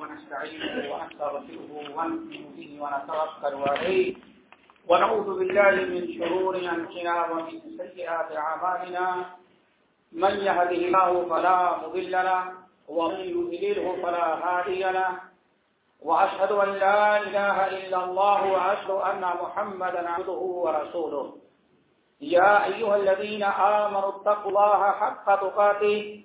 ونستعينه ونستغفره ونؤمن به ونتوكل عليه ونعوذ بالله من شرور انفسنا ومن سيئات اعمالنا من يهده الله فلا مضل له ومن يضلله فلا هادي له واشهد ان لا اله الا الله واشهد ان محمدا عبده ورسوله يا ايها الذين امنوا اتقوا الله حق تقاته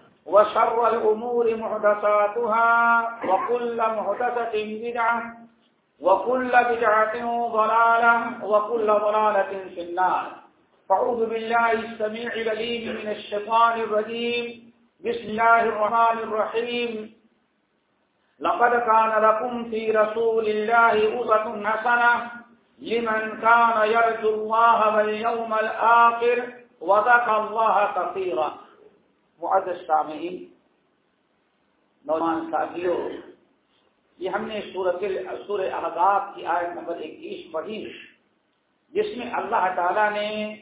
وشر الأمور محدثاتها وكل محدثة بدعة وكل بدعة ضلالة وكل ضلالة في النار. فعوذ بالله السميع العليم من الشيطان الرجيم. بسم الله الرحمن الرحيم. لقد كان لكم في رسول الله أسوة حسنة لمن كان يرجو الله واليوم الآخر وذكر الله كثيرا. معزز سامعین نوجوان ساتھیوں، یہ ہم نے سورت سورہ احزاب کی آیت نمبر اکیس پڑھی، جس میں اللہ تعالی نے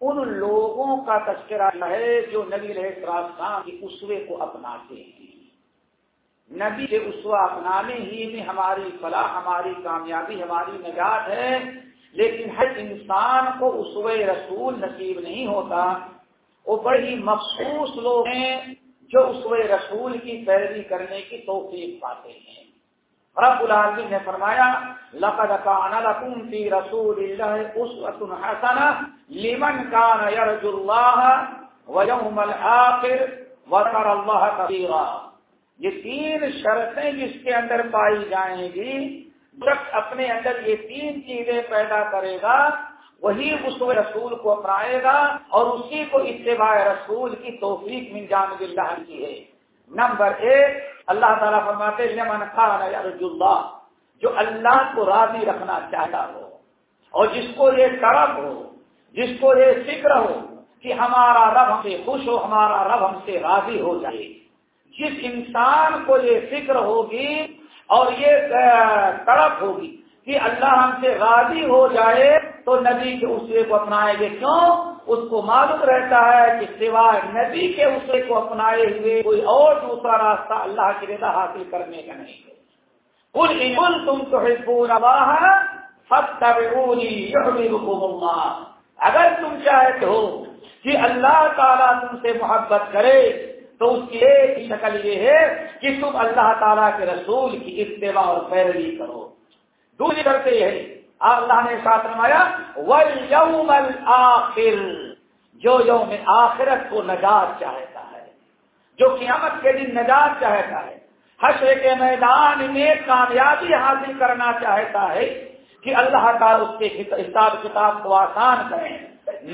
ان لوگوں کا تذکرہ ہے جو نبی رہ کی اسوے کو اپناتے ہیں۔ نبی کے اسوا اپنانے ہی میں ہماری فلاح، ہماری کامیابی، ہماری نجات ہے، لیکن ہر انسان کو اسوے رسول نصیب نہیں ہوتا۔ وہ بڑی مخصوص لوگ ہیں جو اس رسول کی پیروی کرنے کی توفیق پاتے ہیں۔ رب العالمین نے فرمایا، لقد کان لکم فی رسول اللہ اسوۃ حسنہ لمن کان یرجو اللہ ویوم الآخر وذکر اللہ کثیرا۔ یہ تین شرطیں جس کے اندر پائی جائیں گی شخص اپنے اندر یہ تین چیزیں پیدا کرے گا وہی اس رسول کو اپنائے گا اور اسی کو اتباع رسول کی توفیق من جانب اللہ کی ہے۔ نمبر ایک، اللہ تعالیٰ فرماتے لمن خان اللہ، جو اللہ کو راضی رکھنا چاہتا ہو اور جس کو یہ طرف ہو، جس کو یہ فکر ہو کہ ہمارا رب ہم سے خوش ہو، ہمارا رب ہم سے راضی ہو جائے۔ جس انسان کو یہ فکر ہوگی اور یہ تڑپ ہوگی کہ اللہ ہم سے راضی ہو جائے تو نبی کے اسرے کو اپنائیں گے کیوں؟ اس کو معلوم رہتا ہے کہ سوائے نبی کے اسرے کو اپنائے ہوئے کوئی اور دوسرا راستہ اللہ کی رضا حاصل کرنے کا نہیں ہے۔ کل تم تو اگر تم چاہتے ہو کہ اللہ تعالیٰ تم سے محبت کرے، تو اس کی ایک شکل یہ ہے کہ تم اللہ تعالیٰ کے رسول کی اتباع اور پیروی کرو۔ دوسری کرتے ہیں۔ اللہ نے ساتھ نمایا ویوم الآخر، جو یوم آخرت کو نجات چاہتا ہے، جو قیامت کے دن نجات چاہتا ہے، حشر کے میدان میں کامیابی حاصل کرنا چاہتا ہے کہ اللہ تعالیٰ اس کے حساب کتاب کو آسان کریں،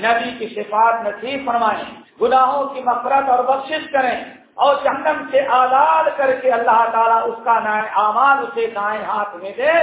نبی کی صفات نصیب فرمائیں، گناہوں کی مفرت اور بخشش کریں اور جہنم سے آزاد کر کے اللہ تعالیٰ اس کا نئے امان اسے دائیں ہاتھ میں دے۔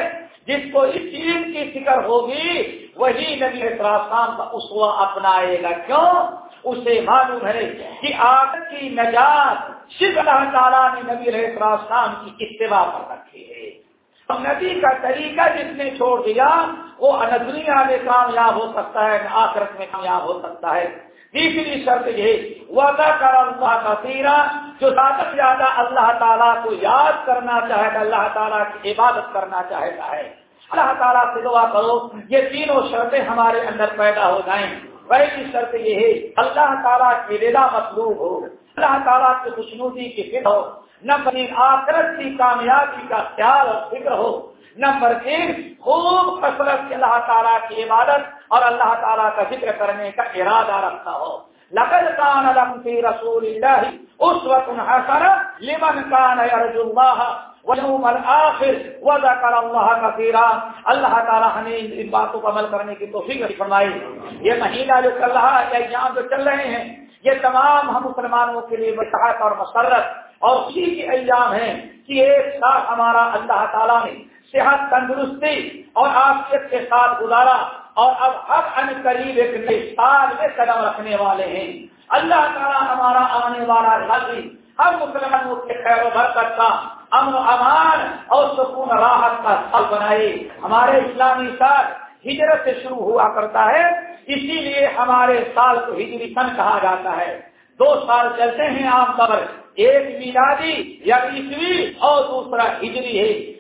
جس کو اس چیز کی فکر ہوگی، وہی نبی اطرافان کا اسوا اپنائے گا۔ کیوں؟ اسے معلوم ہے کہ آگ کی نجات صرف اللہ تعالیٰ نے نبی اطرافان کی اتباع پر رکھی ہے۔ نبی کا طریقہ جس نے چھوڑ دیا، وہ دنیا میں کامیاب ہو سکتا ہے آخرت میں کامیاب ہو سکتا ہے۔ تیسری شرط یہ وعدہ کر اللہ کا جو زیادہ سے زیادہ اللہ تعالیٰ کو یاد کرنا چاہے اللہ تعالیٰ کی عبادت کرنا چاہتا ہے۔ اللہ تعالیٰ سے دعا کرو، یہ تینوں شرطیں ہمارے اندر پیدا ہو جائیں۔ پہلی شرط یہ ہے، اللہ تعالیٰ کی رضا مطلوب ہو۔ اللہ تعالیٰ کی خوشنودی کی فکر ہو۔ نہ آخرت کی کامیابی کا خیال اور فکر ہو۔ نمبر تین خوب کثرت اللہ تعالیٰ کی عبادت اور اللہ تعالیٰ کا ذکر کرنے کا ارادہ رکھتا ہو۔ لقد كان لكم في رسول الله اسوه حسنه لمن كان يرجو الله واليوم الاخر وذكر الله كثيرا اللہ تعالی ہمیں ان باتوں پر عمل کرنے کی توفیق فرمائے۔ یہ مہینہ جو چل رہا ہے ایام جو چل رہے ہیں، یہ تمام ہم مسلمانوں کے لیے مساحت اور مسرت۔ اور اسی کے ایام ہیں کہ ایک سال ہمارا اللہ تعالیٰ نے صحت تندرستی اور آفیت کے ساتھ گزارا اور اب ہر ان قریب ایک نئے میں قدم رکھنے والے ہیں۔ اللہ تعالیٰ ہمارا آنے والا حاضری ہر مسلمانوں کے خیر و برکت کا امن و امان اور سکون راحت کا سال بنائے۔ ہمارے اسلامی سال ہجرت سے شروع ہوا کرتا ہے، اسی لیے ہمارے سال کو ہجری سن کہا جاتا ہے۔ دو سال چلتے ہیں عام طور ایک میلادی یا عیسوی اور دوسرا ہجری ہے۔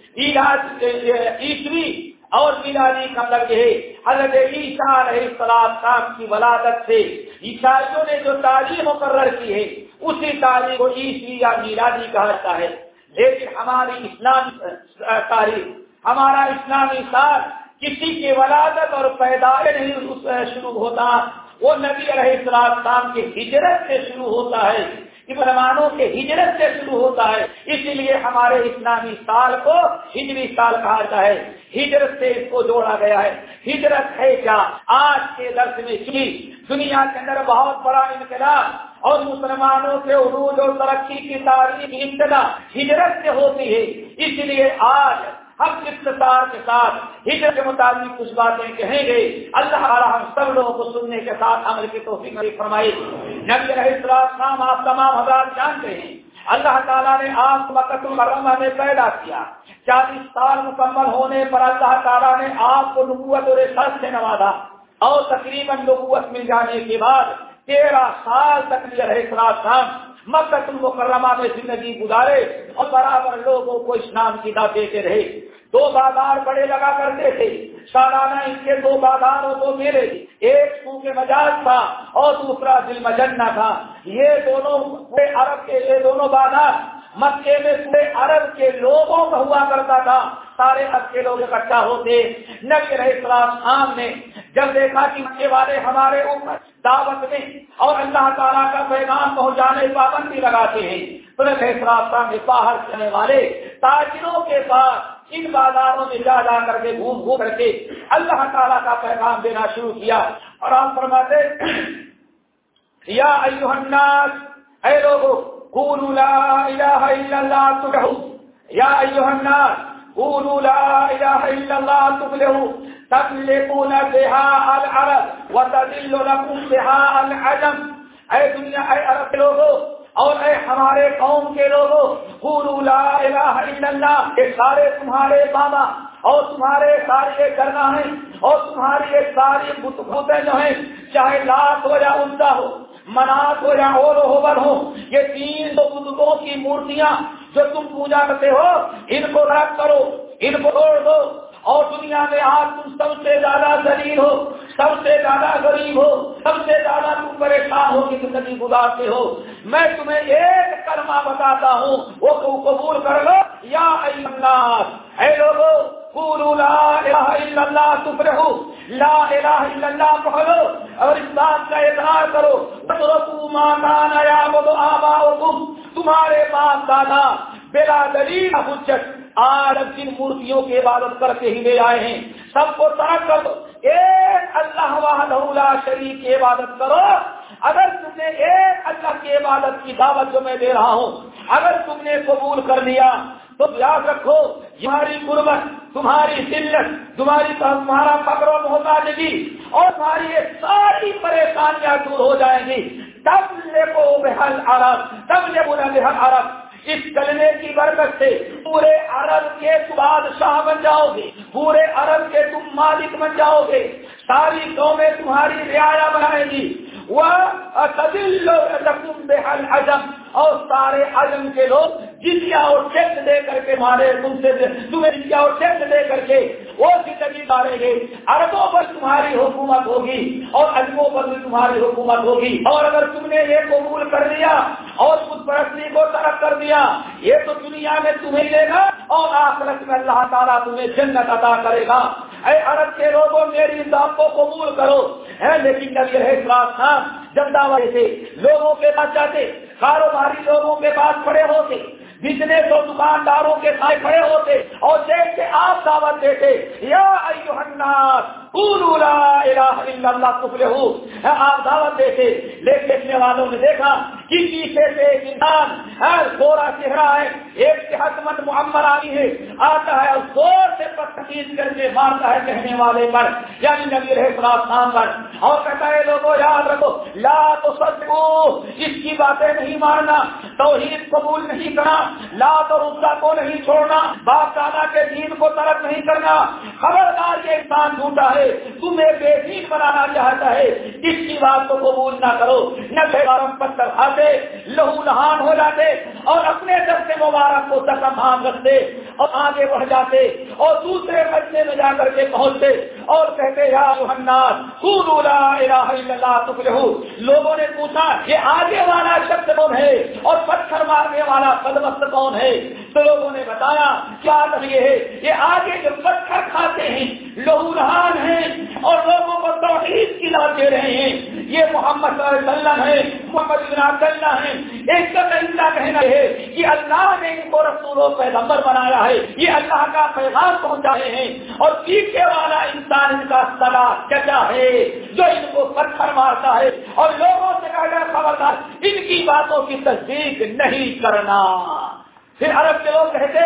عیسوی اور میلادی کا مطلب ہے حضرت عیسیٰ علیہ السلام کی ولادت سے عیسائیوں نے جو تعلیم مقرر کی ہے، اسی تعلیم کو عیسوی یا میلادی کہا جاتا ہے۔ لیکن ہماری اسلامی تاریخ، ہمارا اسلامی سال کسی کی ولادت اور پیدائش نہیں شروع ہوتا۔ وہ نبی علیہ السلام کی ہجرت سے شروع ہوتا ہے۔ مسلمانوں کے ہجرت سے شروع ہوتا ہے اسی لیے ہمارے اسلامی سال کو ہجری سال کہا جاتا ہے۔ ہجرت سے اس کو جوڑا گیا ہے۔ ہجرت ہے کیا؟ آج کے درس میں کی دنیا کے اندر بہت بڑا انقلاب اور مسلمانوں کے عروج اور ترقی کی تاریخ ابتدا ہجرت سے ہوتی ہے۔ اس لیے آج ہم اقتصار کے ساتھ، ہجرت کے مطابق کچھ باتیں کہیں گے۔ اللہ تعالیٰ ہم سب لوگوں کو سننے کے ساتھ عمل کی توفیق فرمائی نبی علیہ السلام آپ تمام حضرات جانتے ہیں۔ اللہ تعالیٰ نے آپ مکت المرمہ میں پیدا کیا۔ چالیس سال مکمل ہونے پر اللہ تعالیٰ نے آپ کو نبوت اور سر سے نوازا۔ اور تقریباً نبوت مل جانے کے بعد تیرہ سال تک رہے السلام مکت المکرمہ میں زندگی گزارے اور برابر لوگوں کو اسلام کی دعوت دیتے رہے۔ دو بازار بڑے لگا کرتے تھے۔ سالانہ ان کے دو بازار اور دو میرے ایک سو کے مجاز تھا اور دوسرا دل مجنہ تھا۔ یہ دونوں عرب کے یہ دونوں بازار مکے میں پورے عرب کے لوگوں کا ہوا کرتا تھا۔ سارے عرب کے لوگ اکٹھا ہوتے۔ نبی رہے السلام خان نے جب دیکھا کہ مکے والے ہمارے اوپر دعوت میں اور اللہ تعالیٰ کا پیغام پہنچانے پابندی لگاتے ہیں، تو میں باہر چلنے والے تاجروں کے پاس ان بازاروں میں جا جا کر کے گھوم گھوم کر کے اللہ تعالیٰ کا پیغام دینا شروع کیا اور آپ فرماتے یا ایوہ الناس، اے لوگو، قولوا لا الہ الا اللہ تفلحو یا ایوہ الناس، قولوا لا الہ الا اللہ تفلحو تفلقون بها العرب وتذل لكم بها العجم اے دنیا، اے عرب لوگو اور اے ہمارے قوم کے لوگوں لا الہ الا اللہ، یہ سارے تمہارے بابا اور تمہارے سارے کرنا ہے اور تمہاری یہ ساری بتیں جو ہیں، چاہے لاکھ ہو یا انتا ہو، منات ہو یا اور ہوبر ہو، یہ تین دو بزرگوں کی مورتیاں جو تم پوجا کرتے ہو، ان کو رکھ کرو، ان کو توڑ دو۔ اور دنیا میں آج تم سب سے زیادہ ذلیل ہو، سب سے زیادہ غریب ہو، سب سے زیادہ تم پریشان ہو کہ زندگی گزارتے ہو۔ میں تمہیں ایک کرما بتاتا ہوں، وہ قبول کر لو۔ یا اللہ اے لوگو، قولوا لا الہ الا اللہ تفرحو لا الہ الا اللہ پڑھو اور اس بات کا اظہار کرو۔ تترکو ما کانا یعبد آباؤکم۔ تمہارے باپ دادا، بلا دلیل حجت آج جن مورتیوں کی عبادت کرتے ہی لے آئے ہیں۔ سب کو ترک کر دو۔ ایک اللہ وحدہ شریف کی عبادت کرو۔ اگر تم نے ایک اللہ کی عبادت کی دعوت جو میں دے رہا ہوں، اگر تم نے قبول کر لیا، تو یاد رکھو، تمہاری غربت تمہاری دلت تمہاری تمہارا پکڑو محتاجگی اور تمہاری یہ ساری پریشانیاں دور ہو جائیں گی۔ تب لے کو بحل عرب، تب لے بولا بحل عرب۔ اس کلمے کی برکت سے پورے عرب کے بادشاہ بن جاؤ گے پورے عرب کے تم مالک بن جاؤ گے ساری قومیں تمہاری رعایا بنائیں گی۔ وہ بےحل عجم اور سارے عجم کے لوگ جتیا اور ٹیکس دے کر کے مارے تم سے، تمہیں جتیا اور ٹیکس دے کر کے وہ زندگی مارے گے۔ اربوں پر تمہاری حکومت ہوگی اور اربوں پر بھی تمہاری حکومت ہوگی۔ اور اگر تم نے یہ قبول کر لیا اور خود پرستی کو ترک کر دیا۔ یہ تو دنیا میں تمہیں لے گا اور آخرت میں اللہ تعالیٰ تمہیں جنت ادا کرے گا۔ اے عرب کے لوگوں، میری بات کو قبول کرو۔ ہے لیکن نبی رہے تھا جب دعوت سے لوگوں کے پاس جاتے، کاروباری لوگوں کے پاس کھڑے ہوتے، بزنس اور دکانداروں کے ساتھ کھڑے ہوتے اور دیکھ کے آپ دعوت دیتے، یا اللہ آپ دعوت دیتے لیک دیکھنے والوں نے دیکھا کہ پیچھے سے ایک انسان، ہر گورا چہرہ ہے، ایک صحت مند محمد آئی ہے، آتا ہے اور زور سے تقسیم کر کے مارتا ہے کہنے والے پر یعنی نبی رہے خراب پر۔ اور کہتا ہے، لوگوں، یاد رکھو، لا تو سچ کو اس کی باتیں نہیں مارنا توحید قبول نہیں کرنا، لا تو رسا کو نہیں چھوڑنا، باپ دادا کے دین کو ترک نہیں کرنا۔ خبردار یہ انسان جھوٹا ہے تمہیں بے دین بنانا چاہتا ہے۔ اس کی بات کو قبول نہ کرو، نہ پتھر کھاتے لہو نہان ہو جاتے اور اپنے در سے مبارک کو تکم رکھتے اور آگے بڑھ جاتے اور دوسرے بچے میں جا کر کے پہنچتے اور کہتے، یا لا الہ الا اللہ تفلحو۔ لوگوں نے پوچھا، یہ آگے والا شخص کون ہے؟ اور پتھر مارنے والا قدمست کون ہے؟ تو لوگوں نے بتایا، کیا یہ ہے یہ آگے جو پتھر کھاتے ہیں، لہو رحان ہیں اور لوگوں کو توحید کی دے رہے ہیں، یہ محمد صلی اللہ علیہ وسلم ہے محمد بن عبداللہ ہے ایک تو اللہ کہنا ہے کہ اللہ نے ان کو رسول و پیغمبر بنایا ہے، یہ اللہ کا پیغام پہنچائے ہیں اور پیچھے والا انسان ان کا سلا چچا ہے، جو ان کو پتھر مارتا ہے اور لوگوں سے کہنا خبردار، ان کی باتوں کی تصدیق نہیں کرنا. پھر عرب کے لوگ کہتے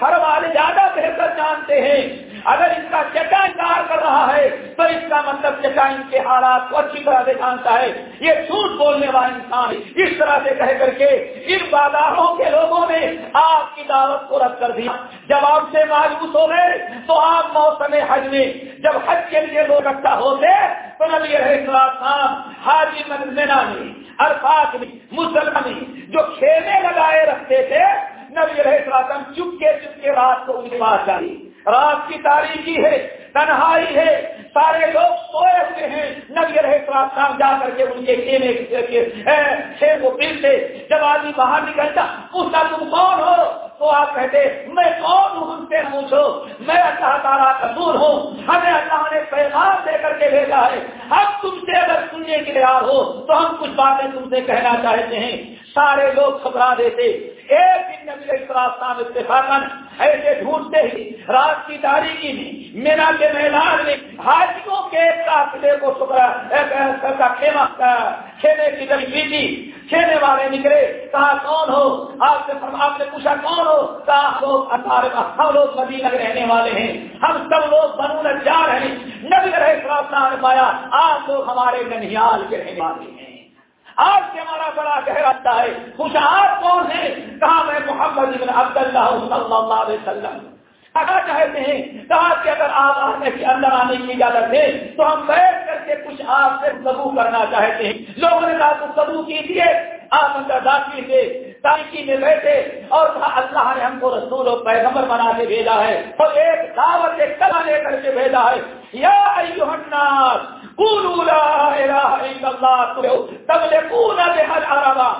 گھر والے زیادہ بہتر جانتے ہیں۔ اگر اس کا چچا انکار کر رہا ہے، تو اس کا مطلب چچا ان کے حالات کو اچھی طرح سے جانتا ہے۔ یہ جھوٹ بولنے والا انسان اس طرح سے کہہ کر کے ان بازاروں کے لوگوں نے آپ کی دعوت کو رد کر دیا۔ جب آپ سے مایوس ہو گئے، تو آپ موسم حج میں جب حج کے لیے لوگ اکٹھا ہوتے، تو نبی رہے حاجی مینا میں ارفات میں مسلمان جو کھیلے لگائے رکھتے تھے نبی رہے چپکے چپکے رات کو ان کے پاس جاری رات کی تاریخی ہے، تنہائی ہے، سارے لوگ سوئے ہوئے ہیں۔ نبی رہے شام جا کر کے ان کے کھینے کھیل کو پیلتے جب آدمی باہر نکلتا پوچھتا، تم کون ہو؟ تو آپ کہتے، میں کون ہوں؟ سے پوچھو۔ میں اللہ تعالیٰ کا دور ہوں۔ ہمیں اللہ نے پیغام دے کر کے بھیجا ہے۔ ہم تم سے اگر سننے کے تیار ہو، تو ہم کچھ باتیں تم سے کہنا چاہتے ہیں۔ سارے لوگ گھبرا دیتے۔ ایک دن نبی السلام اتفاقن ایسے ڈھونڈتے ہی رات کی تاریخی میں مینا کے میدان میں حاجیوں کے قافلے کو ٹکڑا کھیما کھینے کی جب کی کھینے والے نکلے، کہا، کون ہو؟ آپ سے آپ نے پوچھا، کون ہو؟ کہا لوگ ہم لوگ مدینہ رہنے والے ہیں، ہم سب لوگ بنو جا رہے ہیں۔ نبی رہے نے پایا آپ لوگ ہمارے ننیال کے رہنے والے ہیں۔ آج سے ہمارا بڑا گہراتا ہے کچھ آپ کون ہیں کہا میں محمد ابن عبد اللہ صلی اللہ علیہ وسلم؟ کہا چاہتے ہیں کہا کہ اگر آپ آنے کے اندر آنے کی اجازت ہے تو ہم بیٹھ کر کے کچھ آپ سے سبو کرنا چاہتے ہیں۔ لوگوں نے کہا تو سبو کیجیے آپ اندر داخل تھے، تاریخی میں بیٹھے اور کہا اللہ نے ہم کو رسول و پیغمبر بنا کے بھیجا ہے اور ایک دعوت ایک کلا لے کر کے بھیجا ہے۔ یا ایوہ الناس قولوا لا اله الا الله. تملكون بها العرب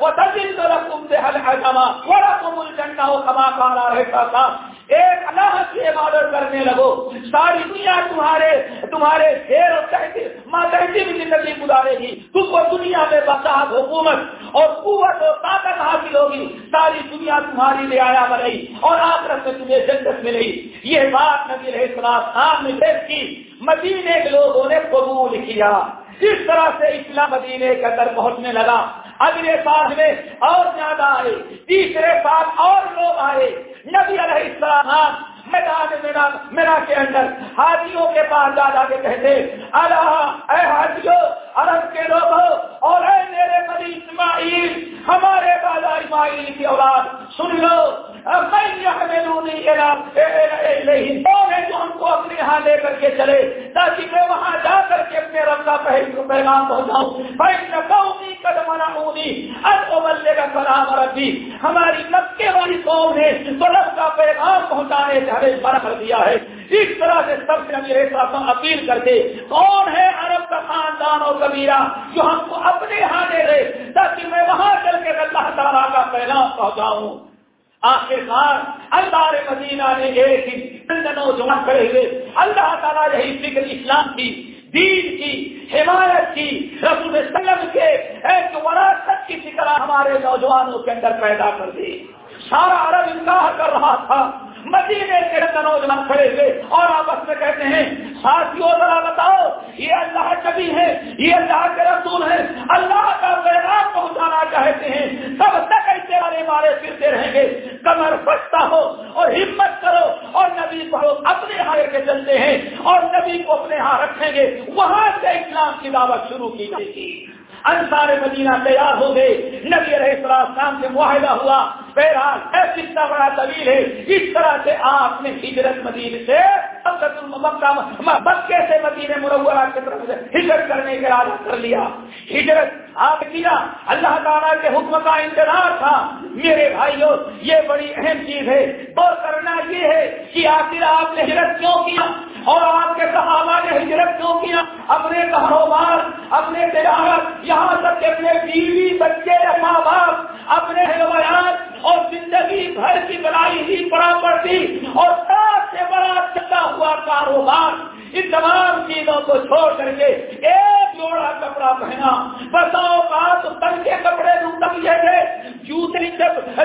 وتجد لكم بها العجم ولكم الجنة كما قال رحمة ایک اللہ کی عبادت کرنے لگو۔ ساری دنیا تمہارے تمہارے شیر اور بھی زندگی گزارے گی۔ تم کو دنیا میں بساط حکومت اور قوت اور طاقت حاصل ہوگی۔ ساری دنیا تمہاری لے آیا بنائی اور آخرت میں تمہیں جنت ملے یہ بات نبی رہے خان نے دیکھ کی۔ مدینے کے لوگوں نے قبول کیا۔ اس طرح سے اسلام مدینے کے اندر پہنچنے لگا۔ اگلے سال میں اور زیادہ آئے، تیسرے سال اور لوگ آئے۔ نبی علیہ السلام میدان میرا میرا کے اندر حاجیوں کے پاس دادا کے کہتے، اللہ، اے حاجیوں، عرب کے لوگ اور اے میرے مدی اسماعیل، ہمارے بالا اسماعیل کی اولاد، سن لو جو ہم کو اپنے یہاں لے کر کے چلے؟ تاکہ میں وہاں جا کر کے اپنے رب کا پیغام پہنچاؤں۔ قومی قدم کا کلام ربی ہماری مکے والی قوم نے تو رب کا پیغام پہنچانے سے ہمیں منع کر دیا ہے۔ اس طرح سے سب سے امیر اپیل کرتے کون ہے عرب کا خاندان اور کبیرہ جو ہم کو اپنے یہاں دے دے تاکہ میں وہاں چل کے اللہ تعالیٰ کا پیغام پہنچاؤں۔ آخر کار اللہ مدینہ نے ایک ہی نوجوان کھڑے ہوئے، اللہ تعالیٰ یہی فکر اسلام کی، دین کی، حمایت کی، رسول سلم کے ایک وراثت کی فکر ہمارے نوجوانوں کے اندر پیدا کر دی۔ سارا عرب انکار کر رہا تھا۔ مدینے کے نوجوان کھڑے ہوئے اور آپس میں کہتے ہیں، ساتھیوں ذرا بتاؤ، یہ اللہ کبھی ہے، یہ اللہ کے رسول ہے اللہ کا پیغام پہنچانا چاہتے ہیں۔ سب تک ایسے والے مارے پھرتے رہیں گے۔ کمر پھٹتا ہو اور ہمت کرو اور نبی کو اپنے یہاں کے چلتے ہیں اور نبی کو اپنے یہاں رکھیں گے۔ وہاں سے اسلام کی دعوت شروع کی جائے گی۔ انصار مدینہ تیار ہو گئے۔ نبی علیہ السلام سے معاہدہ ہوا۔ بہرحال کتنا بڑا طویل ہے۔ اس طرح سے آپ نے ہجرت مدین سے مکے سے مدینہ مرورہ کی طرف سے ہجرت کرنے کا ارادہ کر لیا۔ ہجرت آپ کیا اللہ تعالیٰ کے حکم کا انتظار تھا۔ میرے بھائیوں یہ بڑی اہم چیز ہے۔ اور کرنا یہ ہے کہ آخر آپ نے ہجرت کیوں کیا؟ اور آپ کے صحابہ نے ہجرت کیوں کیا؟ اپنے کاروبار، اپنے تجارت، یہاں تک کہ اپنے بیوی، بچے ماں باپ اپنے روایات اور زندگی بھر کی بنائی ہوئی پراپرٹی اور سب سے بڑا چکا ہوا کاروبار ان تمام چیزوں کو چھوڑ کر کے ایک جوڑا کپڑا پہنا۔ بتاؤ بات تن کے کپڑے لیے گئے جوتے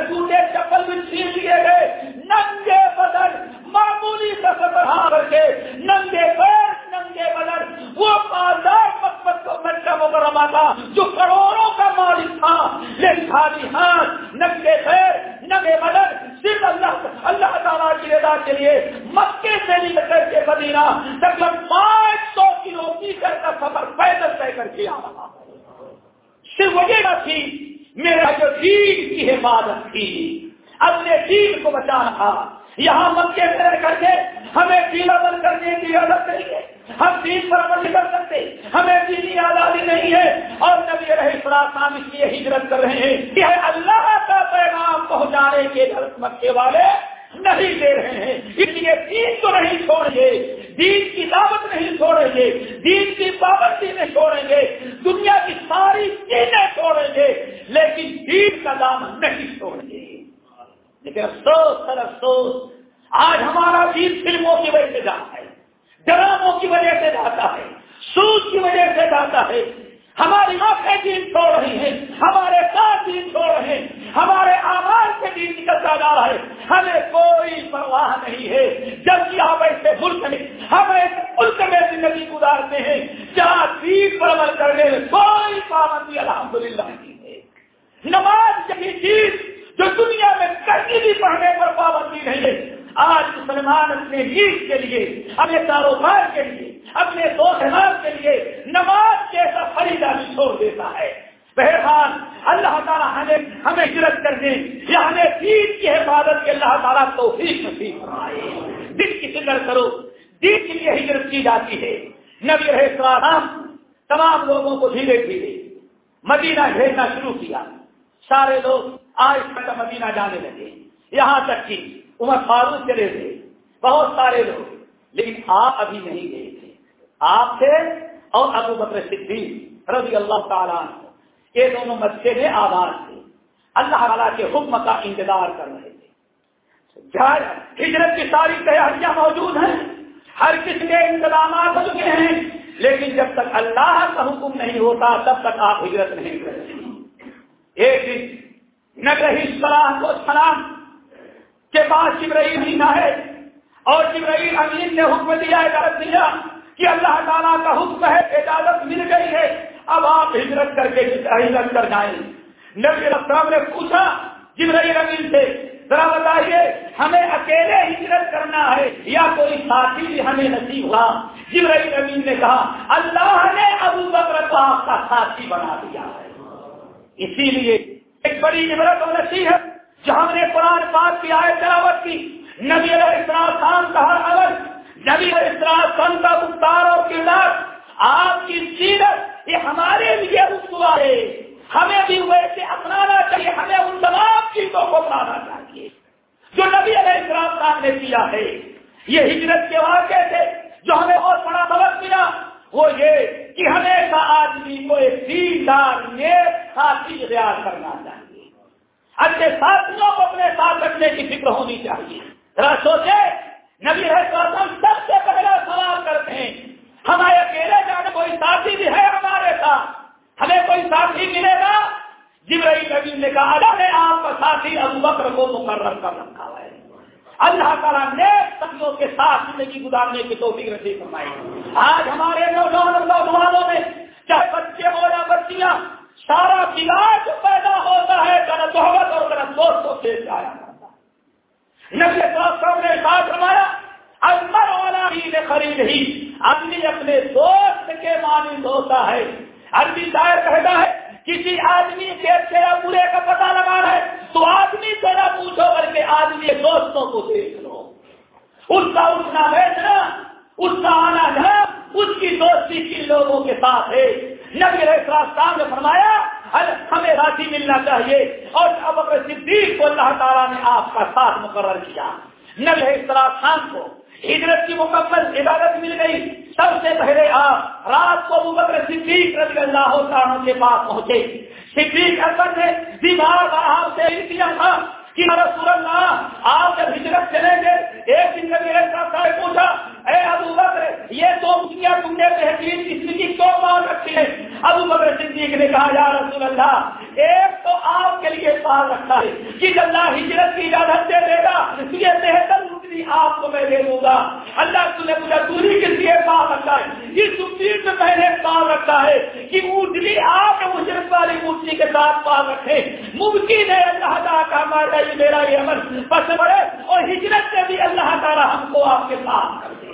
جوتے چپل بھی سیل لیے گئے، ننگے بدل معمولی سفر ہاں کر کے ننگے پیر ننگے بدل وہ بازار مقبت کو بچہ مکرما تھا جو کروڑوں کا مالک تھا لیکن خالی ہاتھ ننگے پیر ننگے بدل صرف اللہ اللہ تعالیٰ کی رضا کے لیے مکے سے نکل کر کے مدینہ تقریباً پانچ سو کلو میٹر کا سفر پیدل طے کر کے آ رہا صرف وجہ تھی، میرا جو دین کی حفاظت تھی، اپنے دین کو بچانا تھا یہاں مکے سے رہ کر کے ہمیں دین عمل کرنے کی عادت نہیں ہے۔ ہم دین پر عمل نہیں کر سکتے۔ ہمیں دینی آزادی نہیں ہے۔ اور نبی رہے السلام اس لیے ہجرت کر رہے ہیں کہ اللہ کا پیغام پہنچانے کے مکے والے نہیں دے رہے ہیں۔ اس لیے دین کو نہیں چھوڑیں گے۔ دین کی دعوت نہیں چھوڑیں گے، دین کی پابندی نہیں چھوڑیں گے، دنیا کی ساری چیزیں چھوڑیں گے، لیکن دین کا دام نہیں چھوڑیں گے۔ لیکن افسوس، سر افسوس، آج ہمارا دین فلموں کی وجہ سے جاتا ہے، ڈراموں کی وجہ سے جاتا ہے سوچ کی وجہ سے جاتا ہے ہماری آنکھیں دین چھوڑ رہی ہیں، ہمارے ساتھ دین چھوڑ رہے ہیں، ہمارے آواز سے دین نکلتا جا رہا ہے۔ ہمیں کوئی پرواہ نہیں ہے۔ جبکہ آپ ایسے ملک میں، ہم ایسے ملک میں زندگی گزارتے ہیں، جہاں دین پر عمل کرنے میں کوئی پابندی الحمد للہ نہیں ہے نماز کی چیز جو دنیا میں کہیں بھی پڑھنے پر پابندی نہیں ہے۔ آج مسلمان اپنے نیٹ کے لیے، اپنے کاروبار کے لیے، اپنے دوست کے لیے نماز جیسا خریدا بھی چھوڑ دیتا ہے۔ بہرحال، اللہ تعالیٰ ہمیں ہمیں ہجرت کرنے، یا ہمیں دین کی حفاظت کے اللہ تعالیٰ تو دل کی فکر کرو، دین کے لیے ہجرت کی جاتی ہے۔ نبی رہے السلام تمام لوگوں کو دھیرے دھیرے مدینہ بھیجنا شروع کیا۔ سارے لوگ آج تک مدینہ جانے لگے۔ یہاں تک کہ عمر فاروق چلے تھے، بہت سارے لوگ۔ لیکن آپ ابھی نہیں گئے تھے۔ آپ تھے اور ابو بکر صدیق رضی اللہ تعالیٰ یہ دونوں بچے میں آباد تھے اللہ تعالیٰ کے حکم کا انتظار کر رہے تھے۔ ہجرت کی ساری تیاریاں موجود ہیں، ہر کسی کے انتظامات ہو چکے ہیں، لیکن جب تک اللہ کا حکم نہیں ہوتا، تب تک آپ ہجرت نہیں کرتے۔ ایک دن نگر صلاح کو سلام کے بعد جبرائیل مہینہ ہے اور جبرائیل امین نے حکم دیا، اجازت دیا کہ اللہ تعالیٰ کا حکم ہے، اجازت مل گئی ہے، اب آپ ہجرت کر کے ہجرت کر جائیں۔ نبی السلام نے پوچھا، جبرائیل امین سے، ذرا بتائیے، ہمیں اکیلے ہجرت کرنا ہے یا کوئی ساتھی بھی ہمیں نصیب ہوا؟ جبرائیل امین نے کہا، اللہ نے ابو بکر کو آپ کا ساتھی بنا دیا ہے۔ اسی لیے ایک بڑی عبرت و نصیحت جو ہم نے قرآن پاک کی آئے تلاوت کی، نبی علیہ السلام کا ہر عمل، نبی علیہ السلام کا گفتار اور کردار، آپ کی سیرت، یہ ہمارے لیے رسوا ہے۔ ہمیں بھی ویسے اپنانا چاہیے، ہمیں ان تمام چیزوں کو اپنانا چاہیے۔ جو نبی علیہ السلام صاحب نے کیا ہے، یہ ہجرت کے واقعے تھے، جو ہمیں بہت بڑا سبق ملا۔ وہ یہ کہ ہمیشہ آدمی کو ایک دیندار نیک ساتھی اختیار کرنا چاہیے۔ اچھے ساتھیوں کو اپنے ساتھ رکھنے کی فکر ہونی چاہیے۔ ذرا سوچے، نبی ہے سب سے پہلے سوال کرتے ہیں، ہمارے اکیلے جانے کوئی ساتھی بھی ہے ہمارے ساتھ؟ ہمیں کوئی ساتھی ملے گا؟ جبرائیل نبی نے کہا اللہ نے آپ کا ساتھی ابو بکر کو مقرر کر رکھا ہے۔ اللہ تعالیٰ نے سبوں کے ساتھ زندگی گزارنے کی توفیق رسی فرمائی آج ہمارے نوجوان نوجوانوں میں، چاہے بچے ہو یا بچیاں سارا بلاج پیدا ہوتا ہے غلط محبت اور غلط دوستوں سے جایا کرتا ہے۔ نبی صاحب نے ساتھ فرمایا امر والا ہی نے خرید ہی آدمی اپنے دوست کے مانند ہوتا ہے۔ عربی شاعر کہتا ہے، کسی آدمی کے تیرا برے کا پتہ لگا رہا ہے، تو آدمی تیرا پوچھو کر کے آدمی دوستوں کو دیکھ لو۔ اس کا اٹھنا بیٹھنا، اس کا آنا جانا، اس کی دوستی کن لوگوں کے ساتھ ہے؟ نبی راستان نے فرمایا ہمیں راضی ملنا چاہیے؟ اور اب اگر صدیق کو اللہ تعالیٰ نے آپ کا ساتھ مقرر کیا۔ نبی خان کو ہجرت کی مکمل عبادت مل گئی۔ سب سے پہلے آپ رات کو مبکر صدیق رضی اللہ تعالیٰ کے پاس پہنچے۔ صدیق اکبر نے دماغ آپ سے کیا تھا کہ رسول اللہ، آپ جب ہجرت چلیں گے ایک دن میں میرے ساتھ پوچھا اے ابو بکر، یہ دو دنیا تم نے بہترین اس کی کیوں مان رکھی ہے؟ ابو بکر صدیق نے کہا، یا رسول اللہ، ایک تو آپ کے لیے پال رکھا ہے کہ اللہ ہجرت کی اجازت دے دے گا یہ بہتر آپ کو میں دے دوں گا۔ اللہ تم نے مجھے دوری کے لیے پال رکھا ہے؟ اس امید میں میں نے پال رکھا ہے کہ اونٹنی آپ مجرت والی اونٹنی کے ساتھ پال رکھے۔ ممکن ہے اللہ تعالیٰ کا ہمارا یہ میرا یہ عمل پس پڑے اور ہجرت سے بھی اللہ تعالیٰ ہم کو آپ کے پاس کر دے۔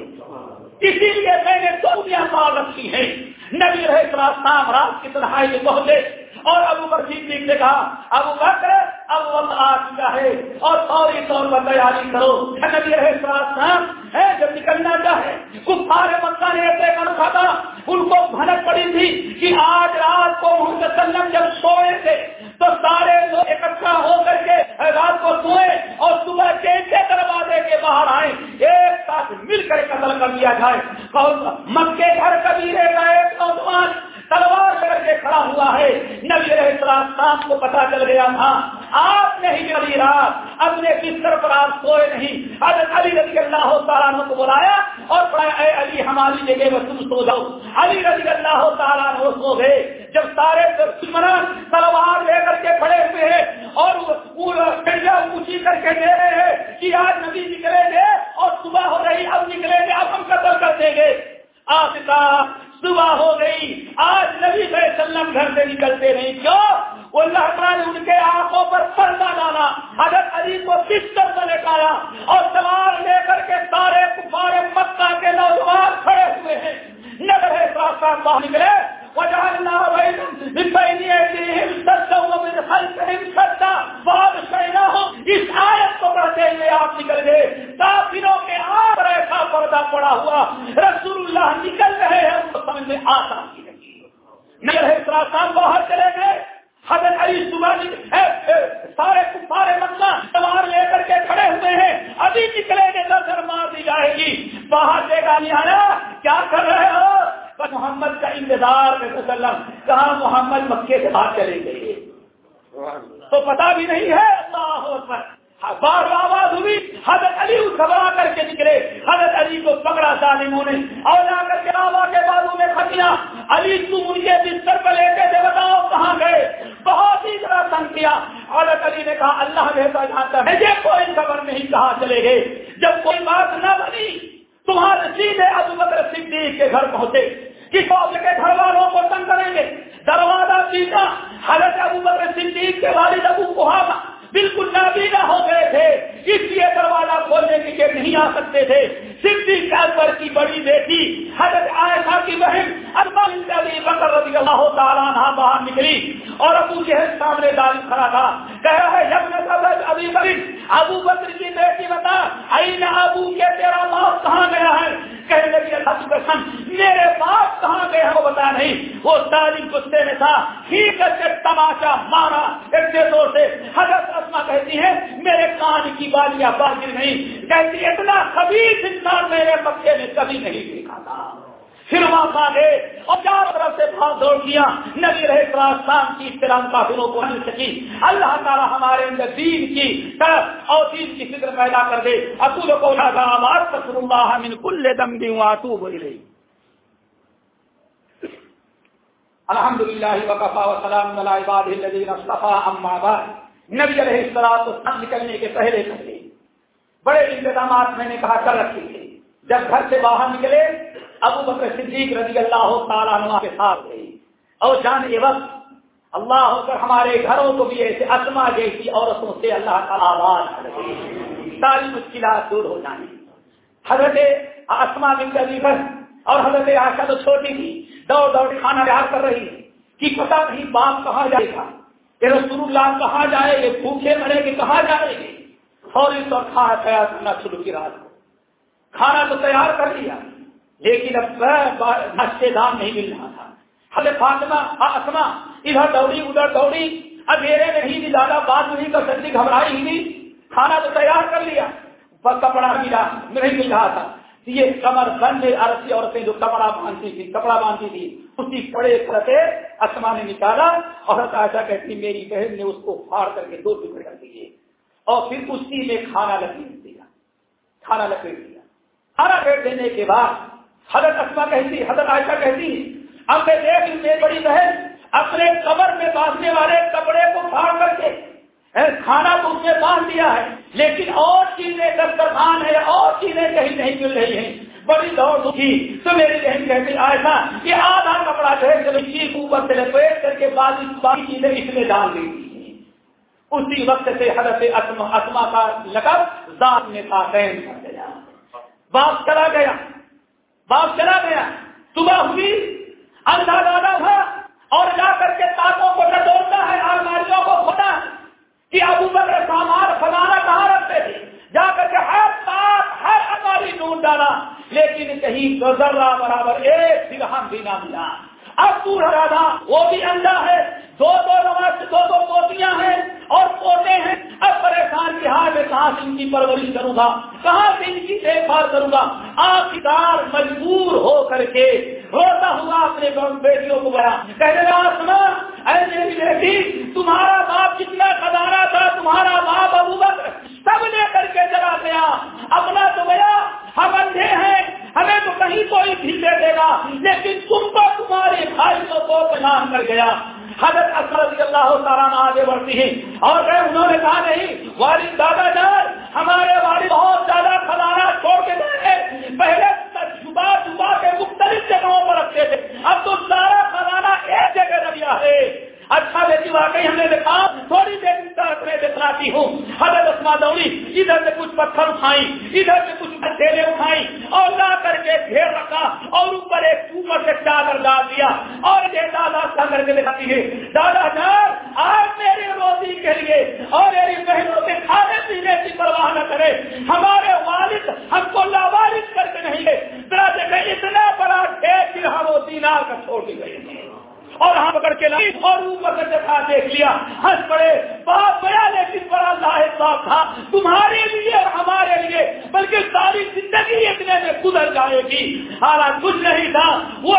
اسی لیے میں نے دو دنیا پال رکھی ہے نبی رہے شام رات کی تنہائی میں پہنچے اور ابو بکر صدیق نے کہا، ابو بکر اب وقت آ چکا ہے اور فوری طور پر تیاری کرو۔ نبی رہے شام ہے جب نکلنا چاہے، کفار مکہ نے ایسے کر تھا ان کو بھنک پڑی تھی کہ آج رات کو وسلم جب سوئے تھے تو سارے لوگ اکٹھا ہو کر کے رات کو سوئے اور صبح کیسے دروازے کے باہر آئے ایک ساتھ مل کر قتل کر دیا جائے۔ مکے گھر کبیرے کا ایک نوجوان تلوار کر کے کھڑا ہوا ہے۔ نبی السلام کو پتا چل گیا تھا آپ نے علی رات اپنے بستر پر آپ سوئے نہیں۔ حضرت علی رضی اللہ تعالیٰ کو بلایا اور پڑھا اے علی ہماری جگہ میں تم سو جاؤ۔ علی رضی اللہ تعالیٰ وہ سو گئے۔ جب سارے دشمنان تلوار لے کر کے کھڑے ہوئے ہیں اور اونچی کر کے دے رہے ہیں کہ آج نبی نکلیں گے اور صبح ہو رہی، اب نکلیں گے، اب ہم قتل کر دیں گے۔ آپ کا صبح ہو گئی، آج نبی صلی اللہ علیہ وسلم گھر سے نکلتے نہیں۔ کیوں؟ وہ اللہ تعالیٰ نے ان کے آنکھوں پر پردہ ڈالا۔ حضرت علی کو بستر سے لٹایا اور سوار لے کر کے سارے کفار مکہ کے نوجوان کھڑے ہوئے ہیں۔ نگر ہے باہر نکلے۔ وجعلنا بينهم سدا ومن خلفهم سدا۔ وابشرناهم اس آیت کو پڑھتے ہوئے آپ نکل گئے۔ کافروں کے آپ ایسا پردہ پڑا ہوا۔ رسول اللہ نکل رہے ہیں۔ ان کو سمجھ میں آتا نگر ہے۔ باہر چلے گئے حضرت علی صبح سارے سارے مکہ سوار لے کر کے کھڑے ہوئے ہیں ابھی نکلے گے نظر مار دی جائے گی باہر سے گا نہیں آیا کیا کر رہے ہو محمد کا انتظار میں وسلم کہاں محمد مکے سے تو پتا بھی نہیں ہے۔ اللہ بار آواز ہوئی۔ حضرت علی گھبرا کر کے نکلے۔ حضرت علی کو پکڑا ظالموں نے۔ اور جا کر کے آوا کے بازو میں کھٹیا علی تم مجھے بستر پہ لے کے بتاؤ کہاں گئے؟ بہت ہی ذرا تنگ کیا۔ حضرت علی نے کہا، اللہ بہتر جانتا ہے مجھے کوئی خبر نہیں کہاں چلے گئے۔ جب کوئی بات نہ بنی، تمہارے سیدھے ابو بکر صدیق کے گھر پہنچے کس کے گھر والوں کو تنگ کریں گے دروازہ حضرت ابو بکر صدیق کے والد ابو کو بالکل نابینا ہو گئے تھے، اس لیے دروازہ کھولنے کے لیے نہیں آ سکتے تھے۔ صدیق اکبر کی بڑی بیٹی حضرت عائشہ کی بہن بکر رضی اللہ تعالیٰ باہر نکلی اور ابو جہل سامنے دال کھڑا تھا۔ کہہ رہا ہے جب میں ابھی بری ابو بکر کی بیٹی بتا این ابو کے تیرا باپ کہاں گیا ہے؟ کہنے لگی، اللہ کی قسم، میرے باپ کہاں گئے وہ بتا نہیں۔ وہ تعلیم غصے میں تھا ٹھیک ہے تماشا مارا۔ اتنے زور سے حضرت اسما کہتی ہے میرے کان کی بالیاں باقی نہیں۔ کہتی اتنا کبھی انسان میرے پکے میں کبھی نہیں دیکھا تھا۔ پھر وہاں گئے اور چار طرف سے بھاگ دوڑ کیا۔ نبی رہے شام کی اطلاع کافروں کو نہیں سکی۔ اللہ تعالیٰ ہمارے اندر دین کی طرف اور دین کی فکر پیدا کر دے۔ اصول کو آواز تسر اللہ من کل دم دی تو بول رہی الحمد للہ وقفا وسلام عباد الذین اصطفى اما بعد۔ نبی علیہ السلام نکلنے کے پہلے پہلے بڑے انتظامات میں نے کہا، کر رکھے تھے۔ جب گھر سے باہر نکلے ابو بکر صدیق رضی اللہ تعالیٰ عنہ کے ساتھ گئی۔ اور جان وقت اللہ ہو کر ہمارے گھروں کو بھی ایسے اسما جیسی عورتوں سے اللہ تعالیٰ آواز ساری مشکلات دور ہو جائیں حضرت اسما بن کبھی اور حضرت آشا تو چھوٹی تھی، دوڑ دوڑ کھانا تیار کر رہی۔ کہ پتا نہیں باپ کہاں جائے گا، کہ رسول اللہ کہاں جائے گے بھوکے مرے گے کہاں جائے گے فوری طور کھانا تیار کرنا شروع کی رات کو۔ کھانا تو تیار کر لیا۔ لیکن اب نشے دام نہیں مل رہا تھا۔ حضرت فاطمہ اسما ادھر دوڑی ادھر دوڑی۔ اب میرے نہیں بھی زیادہ بات نہیں کر سکتی، گھبرائی ہی نہیں۔ کھانا تو تیار کر لیا کپڑا ملا، نہیں مل رہا تھا۔ یہ کمر بند عربی عورتیں جو کپڑا باندھتی تھی، کپڑا باندھتی تھی، اسی پڑے کرتے اسما نے نکالا۔ اور ایسا کہتی، میری بہن نے اس کو پھاڑ کر کے دو ٹکڑے کر دیے۔ اور پھر اسی میں کھانا لکڑی دیا۔ کھانا لکڑی دیا۔ کھانا پیٹ دینے کے بعد حضرت اسما کہتی، حضرت عائشہ کہتی اب میں دیکھ میری بڑی بہن، اپنے قبر میں باندھنے والے کپڑے کو پھاڑ کر کے کھانا تو اس نے باندھ دیا ہے، لیکن اور چیزیں دسترخوان ہے اور چیزیں کہیں نہیں مل رہی ہیں۔ بڑی دوڑ دکھی تو میری بہن کہتی ایسا کہ آدھا کپڑا جو ہے چلو چیز اوپر سے لپیٹ کر کے باقی باقی چیزیں اس میں ڈال دی۔ اسی وقت سے حضرت اسما کا لقب ذات میں تھا کر گیا باپ چلا گیا۔ باپ چلا گیا۔ صبح ہوئی اندھا دادا تھا اور جا کر کے تاکوں کو ٹٹولتا ہے، آلماریوں کو کھوتا ہے کہ ابو بکر سامان فلانا کہاں رکھتے تھے؟ جا کر کے ہر تاک ہر الماری ڈھونڈ ڈالا، لیکن کہیں گزرا برابر ایک درہم بھی نہ ملا۔ اب دور رادا وہ بھی اندھا ہے۔ دو دو نماز، دو دو پوتیاں ہیں اور پوتے ہیں۔ اب پریشان کی ہار میں کہاں سے ان کی پرورش کروں گا؟ کہاں سے ان کی دیکھ بھال کروں گا؟ آخر مجبور ہو کر کے روتا ہوا اپنے بیٹیوں کو بڑا کہنے لگا، سنا، اے میری بیٹی، تمہارا باپ کتنا خزانہ تھا، تمہارا باپ ابو بکر سب لے کر کے چلا گیا۔ اپنا تو گیا، ہم اندھے ہیں ہمیں تو کہیں کوئی بھی دے دے گا، لیکن تم کو تمہارے بھائی کو بہت نام کر گیا۔ حضرت اکثر رضی اللہ تعالیٰ آگے بڑھتی ہے اور انہوں نے کہا، نہیں، والد دادا جان، ہمارے والد بہت زیادہ خزانہ چھوڑ کے گئے پہلے چھپا چھپا کے مختلف جگہوں پر رکھتے تھے۔ اب تو سارا خزانہ ایک جگہ دیا ہے۔ اچھا بیٹی واقعی ہم نے دیکھا، تھوڑی دیر میں دکھلاتی ہوں۔ حضرت اسما دوڑی ادھر سے کچھ پتھر اٹھائی ادھر سے کچھ ڈھیلے اٹھائی اور لا کر کے گھیر رکھا اور اوپر ایک اوپر سے چادر ڈال دیا اور یہ دادا سا کر کے دکھاتی ہے، دادا جان، آج میری روزی کے لیے اور میری بہنوں کے کھانے پینے کی پرواہ نہ کرے۔ ہمارے والد ہم کو لاوارث کر کے نہیں ہے اتنا بڑا ڈھیر پھر ہم وہ دینار کا چھوڑ دی گئی اور ہاں پکڑ کے لائی اور اوپر سے دیکھا دیکھ لیا، ہنس پڑے، بہت بڑا لیکن بڑا لاحق باپ تھا۔ تمہارے لیے اور ہمارے لیے، بلکہ ساری زندگی اتنے میں گزر جائے گی۔ حالات کچھ نہیں تھا، وہ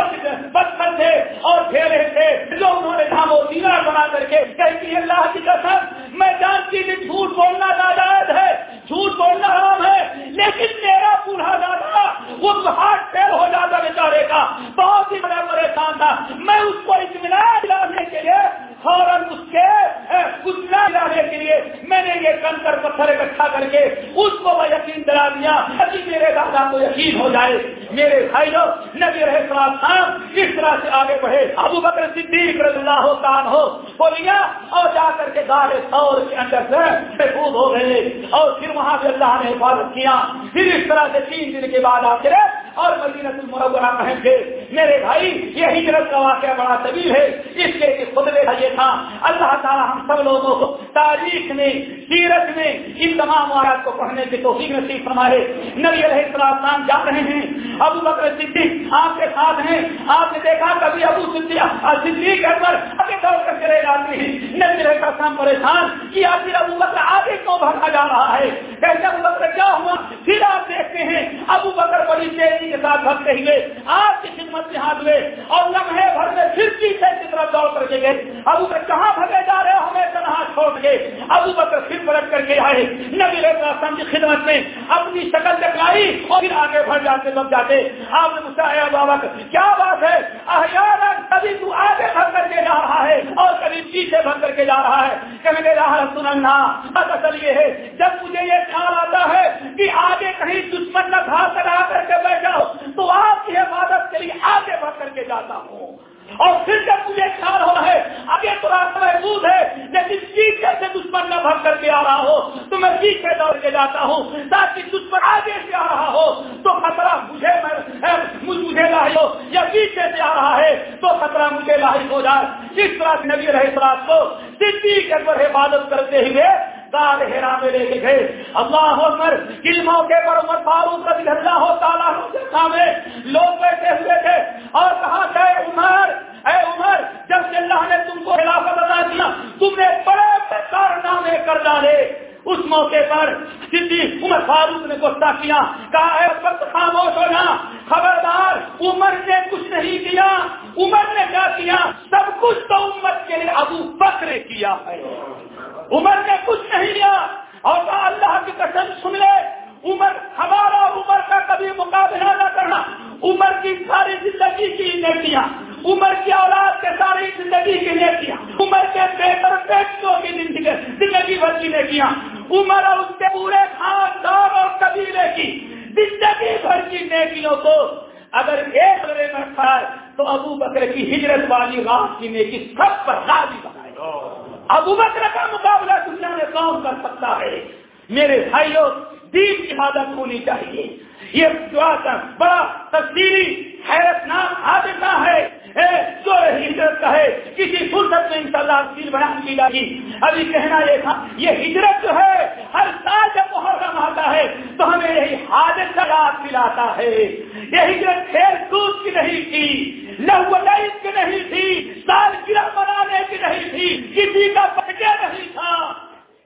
پتھر تھے اور پھیلے تھے جو انہوں نے تھا وہ دینار بنا کر کے کہ اللہ کی قسم، میں جانتی کہ جھوٹ بولنا ناجائز ہے، جھوٹ بولنا حرام ہے، لیکن میرا پورا دادا وہ ہارٹ فیل ہو جاتا بیچارے کا۔ بہت ہی بڑا پریشان تھا۔ میں اس کو اطمینان دلانے کے لیے فوراً اس کے کچلا دلانے کے لیے میں نے یہ کنکر پتھر اکٹھا کر کے اس کو وہ یقین دلا دیا تاکہ جی میرے دادا کو یقین ہو جائے۔ میرے بھائی لوگ نبی رہے خان اس طرح سے آگے بڑھے؟ ابو بکر صدیق رضی اللہ ہو کان ہو بولیا، اور جا کر کے گاڑے سور کے اندر سے محفوظ ہو گئے، اور پھر وہاں سے اللہ نے حفاظت کیا۔ پھر اس طرح سے تین دن کے بعد آ کے اور مدینت المرورہ پہن گے میرے بھائی، یہ ہجرت کا واقعہ بڑا طویل ہے۔ اس کے خطبے کا یہ تھا، اللہ تعالیٰ ہم سب لوگوں کو تاریخ میں، سیرت میں ان تمام واقعات کو پڑھنے کی توفیق نصیب فرمائے۔ نبی علیہ السلام جا رہے ہیں۔ ابو بکر صدیق آپ کے ساتھ ہیں۔ آپ نے دیکھا کبھی ابو صدیق صدیق اکبر آگے دوڑ کر چلے جاتے ہیں۔ نبی علیہ السلام پریشان کہ آخر ابو بکر آگے کیوں بھاگا جا رہا ہے؟ کیسے ابو بکر کیا ہوا پھر آپ دیکھتے ہیں، ابو بکر بڑی تیزی کے ساتھ بھگتے ہوئے آپ کی خدمت میں ہاتھ ہوئے اور لمحے بھر میں پھر پیچھے کی طرف دوڑ کر کے گئے۔ ابو بکر کہاں بھگے جا رہے ہمیں تنہا چھوڑ گئے ابو بکر پھر پلٹ کر کے آئے۔ نبی علیہ کی خدمت میں اپنی شکل دکھلائی اور پھر آگے بڑھ جاتے لگ جاتے۔ آپ نے پوچھا ہے بابا کیا بات ہے؟ احیانا کبھی تو آگے بھر کر کے جا رہا ہے اور کبھی پیچھے بھر کر کے جا رہا ہے۔ کہنے لے رہا سننا اصل یہ ہے، جب مجھے یہ خیال آتا ہے کہ آگے کہیں دشمن نہ گھا کر آ کر کے بیٹھا ہو تو آپ کی حفاظت کے لیے آگے بڑھ کر کے جاتا ہوں۔ اور پھر جب مجھے خیال ہو رہا ہے آگے تو راستہ محبوب ہے، لیکن پیچھے سے دشمن نہ بھر کر کے آ رہا ہو، تو میں پیچھے دوڑ کے جاتا ہوں۔ تاکہ دشمن آگے سے آ رہا ہو، تو خطرہ مجھے مجھے لاحق ہو، یا پیچھے سے آ رہا ہے، تو خطرہ مجھے لاحق ہو جائے۔ اس طرح نبی رہے سراج کو صدیق اکبر حفاظت کرتے ہوئے دال ہیرا میں لے کے گئے۔ اللہ عمر کس موقع پر عمر فاروق رضی اللہ تعالیٰ کے سامنے لوگ بیٹھے ہوئے تھے اور کہا کہ عمر، اے عمر، جب سے اللہ نے تم کو خلافت ادا دیا تم نے بڑے کارنامے کر ڈالے۔ اس موقع پر صدیق عمر فاروق نے غصہ کیا۔ کہا، اے وقت خاموش ہونا خبردار، عمر نے کچھ نہیں کیا، عمر نے کیا کیا؟ سب کچھ تو امت کے لیے ابو بکر کیا ہے۔ عمر نے کچھ نہیں لیا۔ اور کہا، اللہ کی قسم سن لے، عمر، ہمارا عمر کا کبھی مقابلہ نہ کرنا۔ عمر کی ساری زندگی کی نیکیاں، عمر کی اولاد کے ساری زندگی کی نیکیاں، عمر کے بہتر بیٹوں کی زندگی بھر کی نیکیاں۔ عمر اور اس کے پورے خاندان اور قبیلے کی زندگی بھر کی نیکیوں کو اگر ایک لڑے میں تو ابو بکر کی ہجرت والی رات کی نیکی سب پر راضی بنائے۔ ابو بکر کا مقابلہ دنیا میں کام کر سکتا ہے؟ میرے بھائیوں، دین کی حادت ہونی چاہیے۔ یہ دعا کا بڑا تصویری حیرت نام حادثہ ہے۔ جو ہجرت کا ہے، کسی فرصت میں انشاءاللہ تیر بیان کی جائے گی۔ ابھی کہنا یہ تھا، یہ ہجرت جو ہے، ہر سال جب محرم آتا ہے، تو ہمیں یہی حادثہ یاد دلاتا ہے۔ یہ ہجرت کھیل کود کی نہیں تھی۔ لہو کی نہیں تھی سال گرہ منانے کی نہیں تھی، کسی کا بچے نہیں تھا۔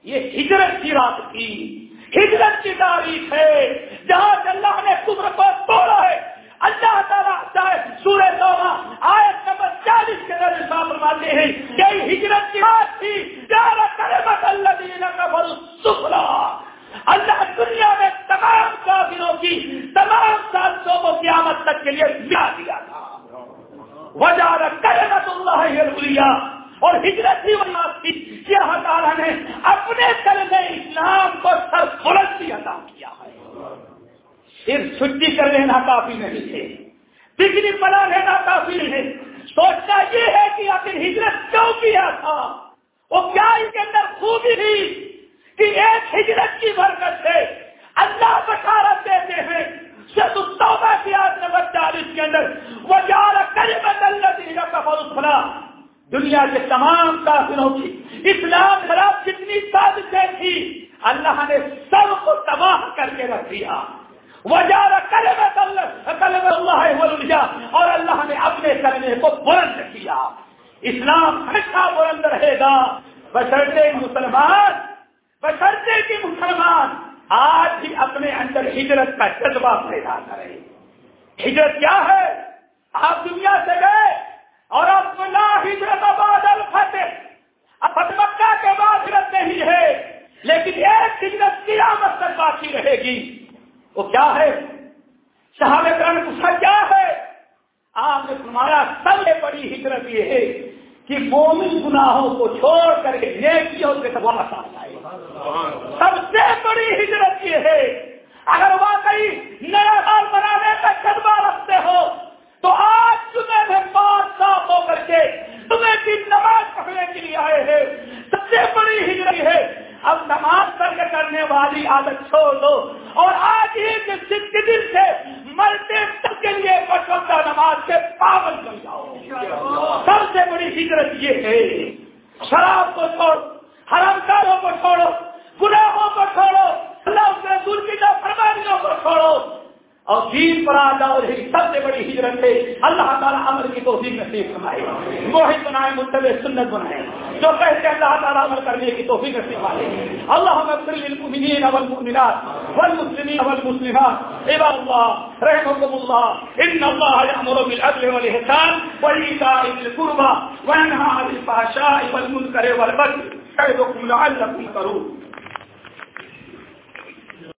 یہ ہجرت کی رات تھی، ہجرت کی تاریخ ہے۔ جہاں اللہ نے قدر کو توڑا ہے۔ اللہ تعالیٰ چاہے سورہ توبہ، آیت نمبر چالیس کے اندر فرماتے ہیں یہی ہجرت کی بات تھی۔ پیارا کرے مت اللہ دینا کا سفلا اللہ دنیا میں تمام کافروں کی، تمام سازشوں کو قیامت تک کے لیے ملا دیا تھا۔ وجہ کرے اللہ اور ہجرت ہی وہ تھی کہ اللہ تعالیٰ نے اپنے سر میں اسلام کو سر بلندی ادا کیا ہے۔ صرف چھٹی کر لینا کافی نہیں ہے پکنک بنا لینا کافی نہیں سوچنا یہ ہے کہ آخر ہجرت کیوں کیا تھا؟ وہ کیا اس کے اندر خوبی تھی کہ ایک ہجرت کی برکت سے اللہ بشارت دیتے ہیں کی آج نمبر چالیس کے اندر دنیا کے تمام کافروں کی اسلام خراب جتنی سازشیں تھی اللہ نے سب کو تباہ کر کے رکھ دیا۔ اور اللہ نے اپنے کرنے کو بلند کیا۔ اسلام ہمیشہ بلند رہے گا۔ بشرتے مسلمان بشرتے کی مسلمان آج بھی اپنے اندر ہجرت کا جذبہ پیدا کرے ہجرت کیا ہے؟ آپ دنیا سے گئے اور اب بلا ہجرت آباد الفتح۔ مکہ کے بعد ہجرت نہیں ہے، لیکن ایک ہجرت قیامت تک باقی رہے گی۔ وہ کیا ہے؟ صحابہ کرم پوچھا، کیا ہے؟ آپ نے تمہارا سب سے بڑی ہجرت یہ ہے کہ مومن گناہوں کو چھوڑ کر کے نیکیوں کے سب واپس آئے سب سے بڑی ہجرت یہ ہے اگر واقعی نیا سال منانے کا جذبہ رکھتے ہو تو آج تمہیں میں پانچ صاف ہو کر کے تمہیں دن نماز پڑھنے کے لیے آئے ہیں۔ سب سے بڑی ہجرت ہے اب نماز ترک کرنے والی عادت چھوڑ دو۔ اور آج ہی کے دن سے مرتے تک کے لیے پسندہ نماز کے پابند بن جاؤ۔ سب سے بڑی ہجرت یہ ہے شراب کو چھوڑ حرم کاروں کو چھوڑو، گناہوں کو چھوڑو، اللہ کے رسول کی فرمانیوں کو چھوڑو۔ اور دین پر آ جاؤ سب سے بڑی ہجرت ہے اللہ تعالیٰ عمل کی توفیق نصیب بنائے موہد بنائے مطلب سنت بنائے۔ جو کہتے ہیں اللہ تعالیٰ عمل کرنے کی توفیق نصیب بنائے اللہ للمؤمنین والمؤمنات والمسلمین والمسلمات۔ عباد اللہ رحمكم الله ان الله يأمر بالعدل والإحسان وإيتاء ذي القربى وينهى عن الفحشاء والمنكر والبغي يعظكم لعلكم تذكرون